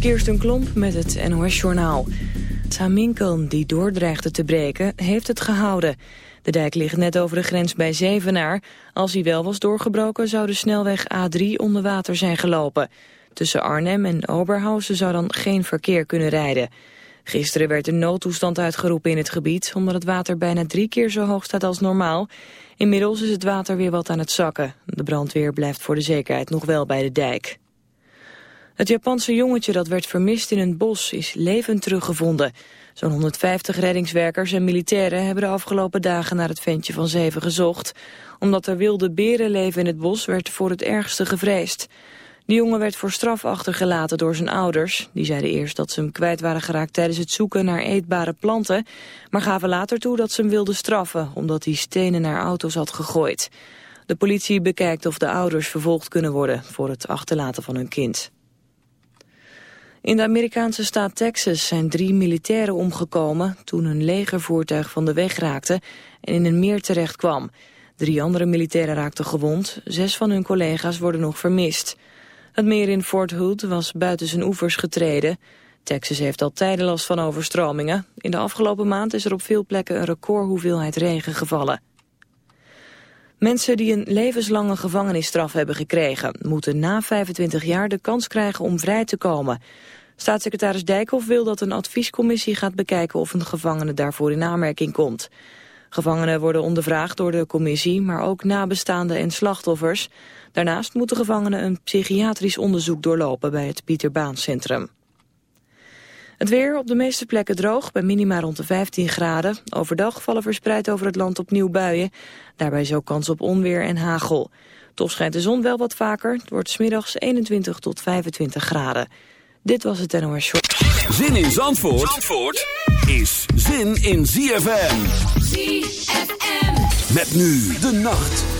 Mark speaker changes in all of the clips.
Speaker 1: Kirsten Klomp met het NOS-journaal. Taminkel, die doordreigde te breken, heeft het gehouden. De dijk ligt net over de grens bij Zevenaar. Als hij wel was doorgebroken zou de snelweg A3 onder water zijn gelopen. Tussen Arnhem en Oberhausen zou dan geen verkeer kunnen rijden. Gisteren werd een noodtoestand uitgeroepen in het gebied... omdat het water bijna drie keer zo hoog staat als normaal. Inmiddels is het water weer wat aan het zakken. De brandweer blijft voor de zekerheid nog wel bij de dijk. Het Japanse jongetje dat werd vermist in een bos is levend teruggevonden. Zo'n 150 reddingswerkers en militairen hebben de afgelopen dagen naar het ventje van Zeven gezocht. Omdat er wilde beren leven in het bos werd voor het ergste gevreesd. De jongen werd voor straf achtergelaten door zijn ouders. Die zeiden eerst dat ze hem kwijt waren geraakt tijdens het zoeken naar eetbare planten. Maar gaven later toe dat ze hem wilden straffen omdat hij stenen naar auto's had gegooid. De politie bekijkt of de ouders vervolgd kunnen worden voor het achterlaten van hun kind. In de Amerikaanse staat Texas zijn drie militairen omgekomen toen een legervoertuig van de weg raakte en in een meer terecht kwam. Drie andere militairen raakten gewond, zes van hun collega's worden nog vermist. Het meer in Fort Hood was buiten zijn oevers getreden. Texas heeft al tijden last van overstromingen. In de afgelopen maand is er op veel plekken een recordhoeveelheid regen gevallen. Mensen die een levenslange gevangenisstraf hebben gekregen... moeten na 25 jaar de kans krijgen om vrij te komen. Staatssecretaris Dijkhoff wil dat een adviescommissie gaat bekijken... of een gevangene daarvoor in aanmerking komt. Gevangenen worden ondervraagd door de commissie... maar ook nabestaanden en slachtoffers. Daarnaast moeten gevangenen een psychiatrisch onderzoek doorlopen... bij het Pieter Baan Centrum. Het weer op de meeste plekken droog, bij minima rond de 15 graden. Overdag vallen verspreid over het land opnieuw buien. Daarbij is ook kans op onweer en hagel. Toch schijnt de zon wel wat vaker. Het wordt smiddags 21 tot 25 graden. Dit was het NOS Short.
Speaker 2: Zin in Zandvoort, Zandvoort is zin in ZFM. ZFM. Met nu de nacht.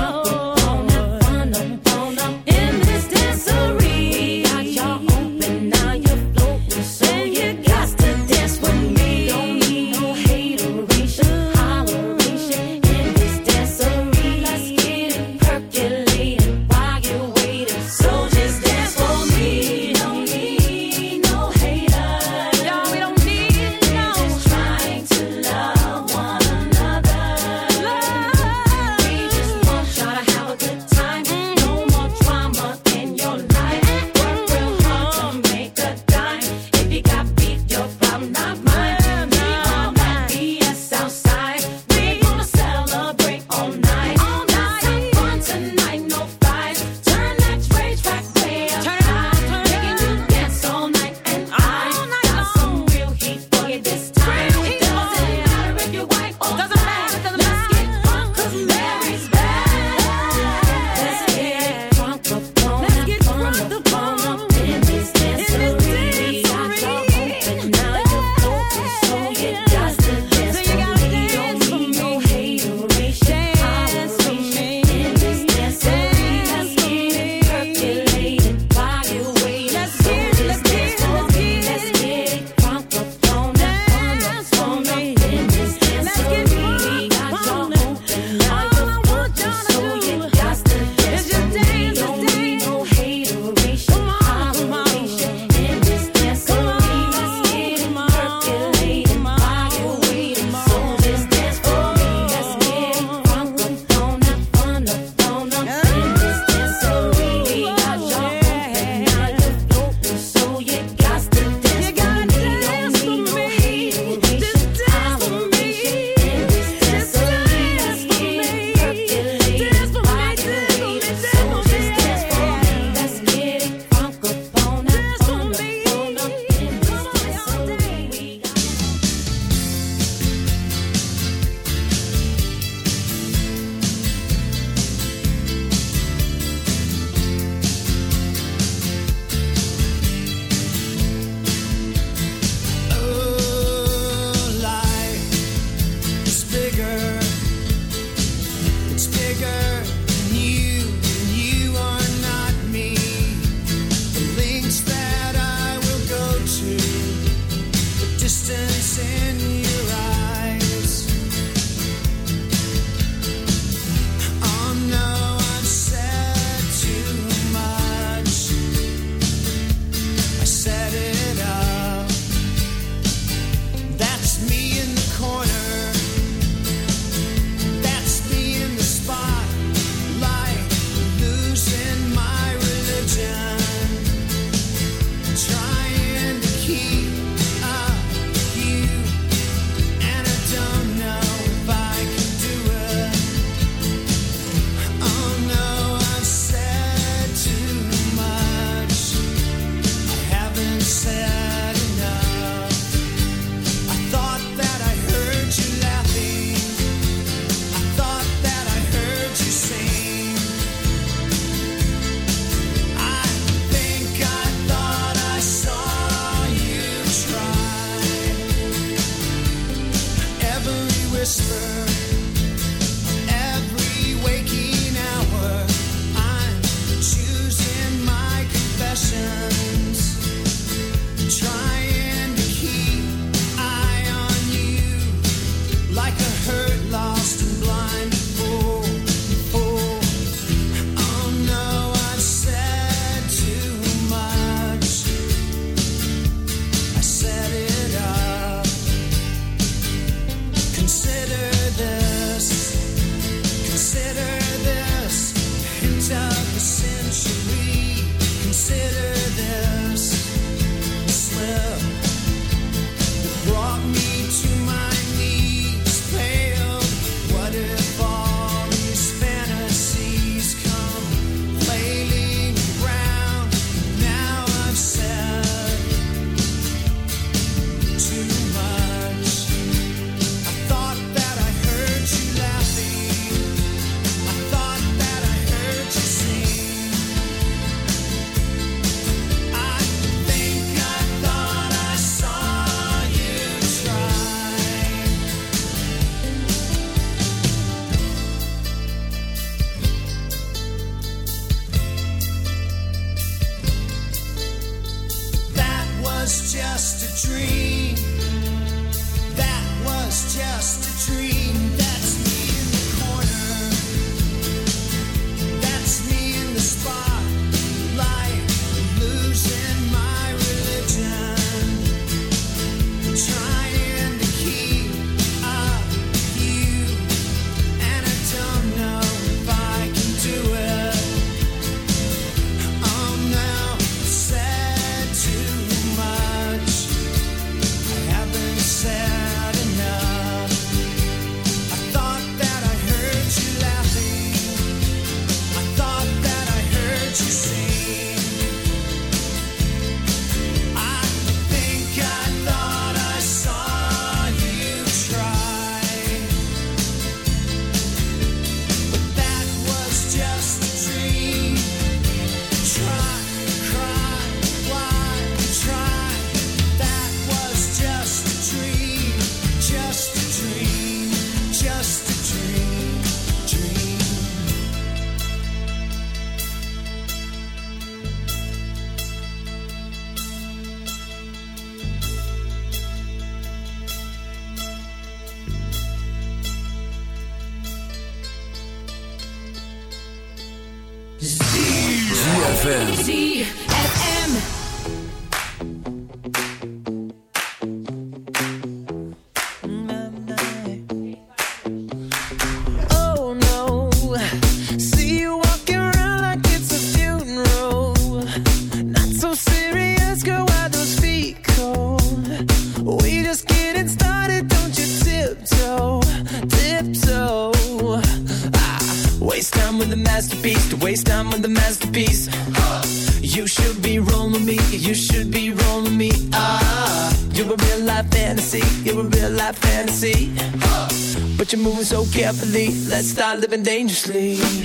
Speaker 3: strangely.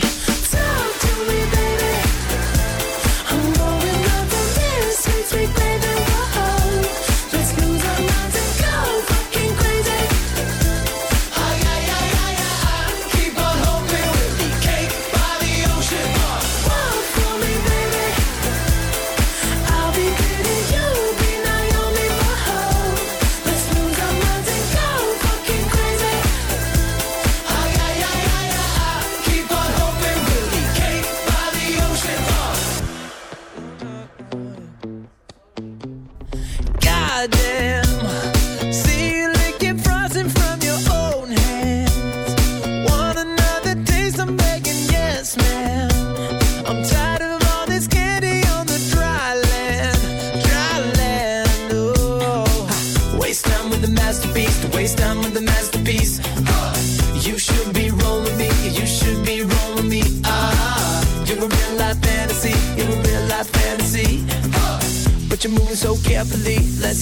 Speaker 3: Talk to me, baby. I'm going up on this. Sweet, sweet, baby.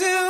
Speaker 3: to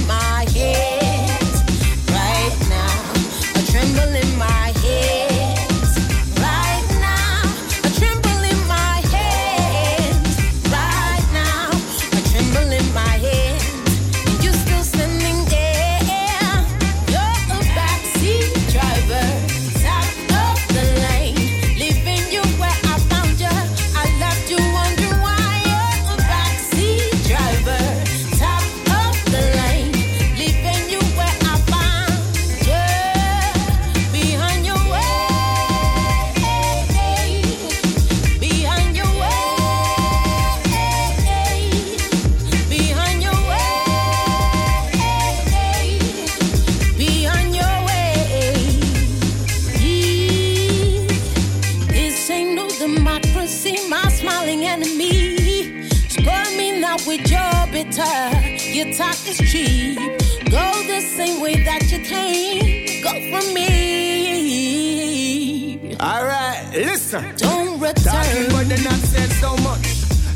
Speaker 4: Don't
Speaker 5: Talking
Speaker 4: return.
Speaker 5: but they not saying so much.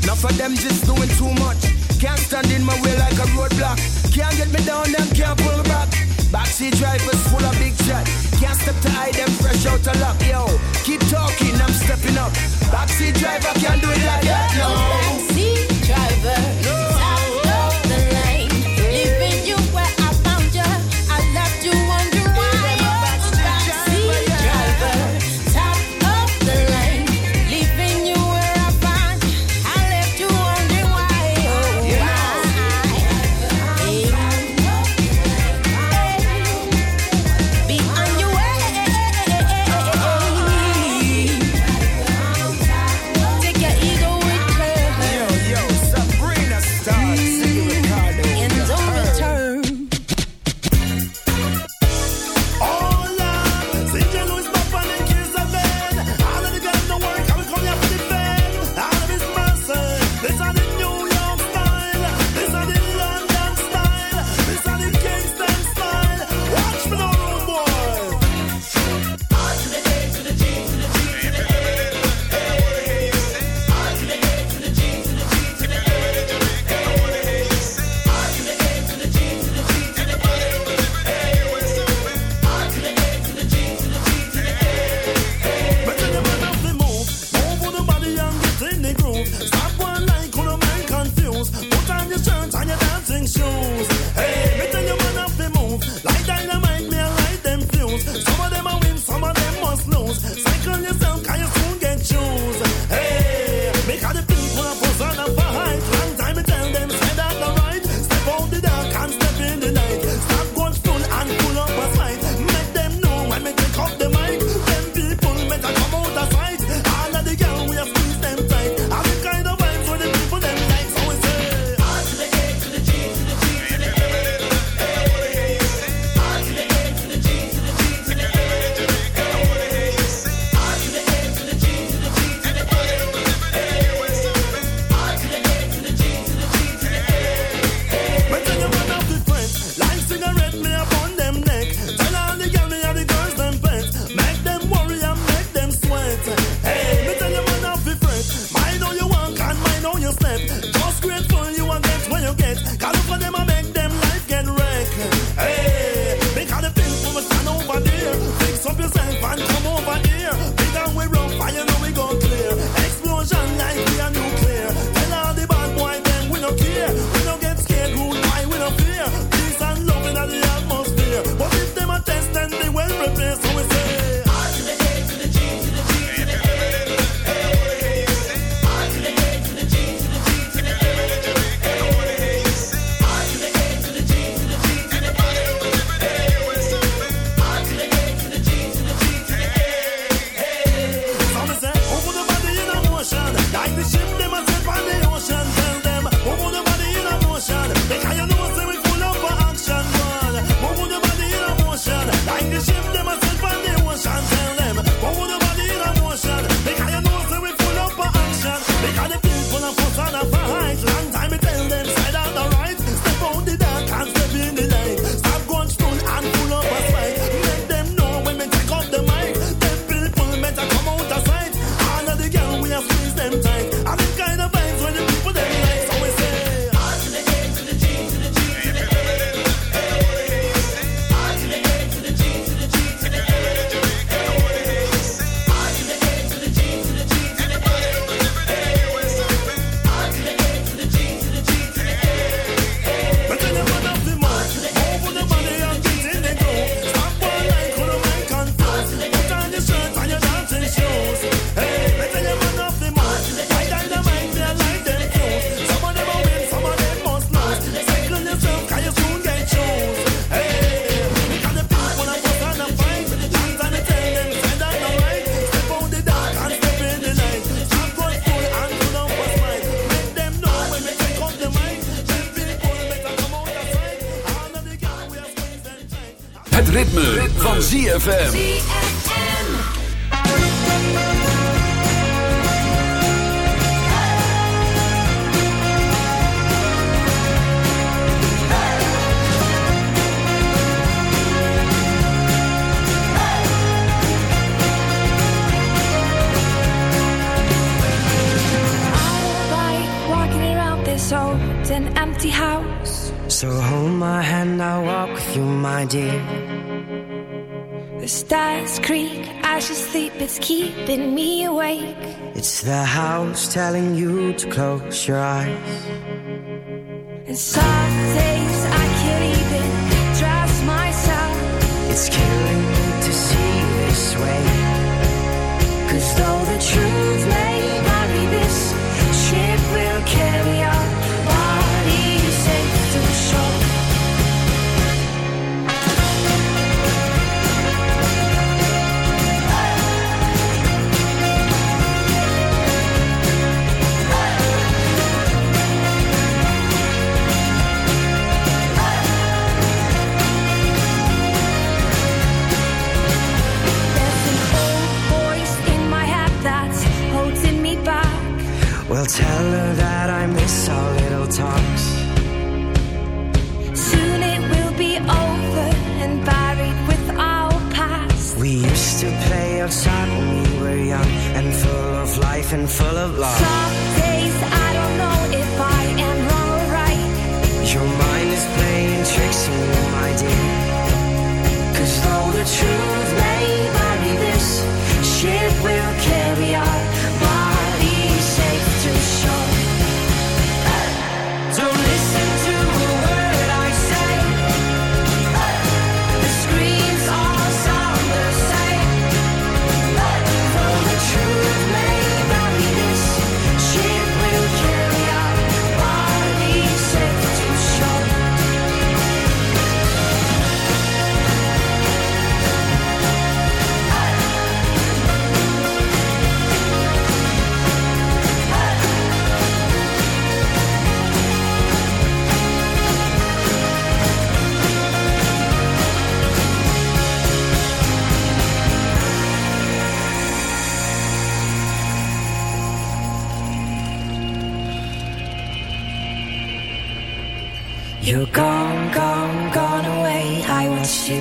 Speaker 5: Enough for them just doing too much. Can't stand in my way like a roadblock. Can't get me down, them can't pull me back. Backseat drivers full of big chat. Can't step to hide them fresh out of luck. Yo, keep talking,
Speaker 6: ZFM.
Speaker 7: keeping me awake.
Speaker 8: It's the house telling you to close your eyes.
Speaker 7: And
Speaker 8: so full of life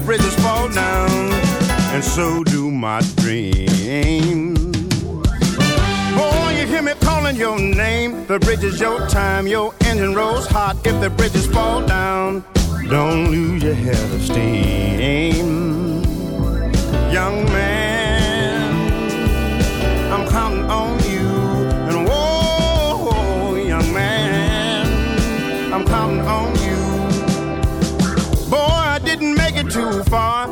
Speaker 7: The
Speaker 9: bridges fall down. And so do my dreams. Boy, you hear me calling your name. The bridge is your time. Your engine rolls hot. If the bridges fall down, don't lose your head of steam. Young man,